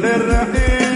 perder la.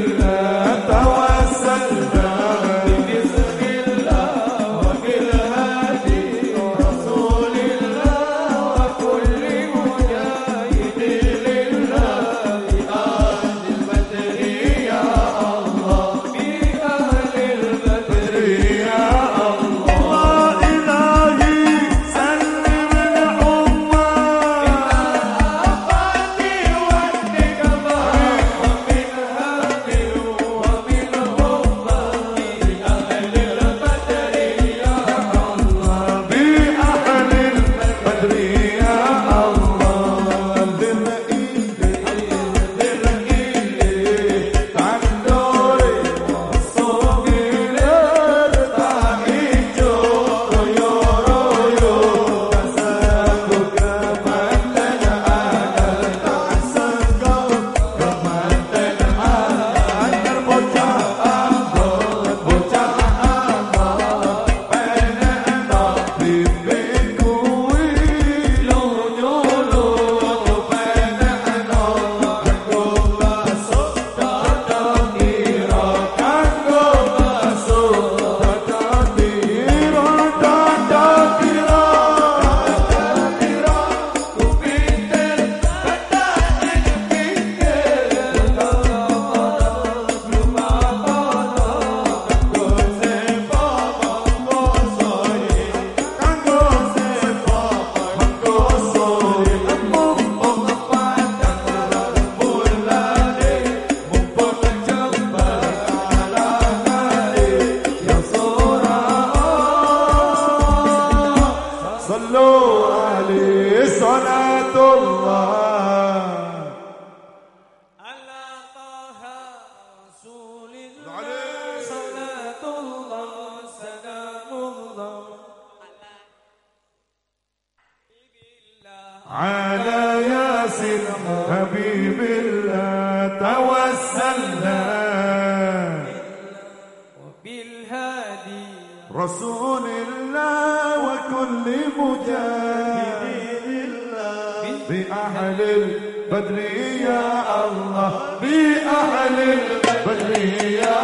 على ياسر حبيب الله توسلنا. وبالهادي رسول الله وكل مجاهد. بأهل البدر يا الله بأهل البدر يا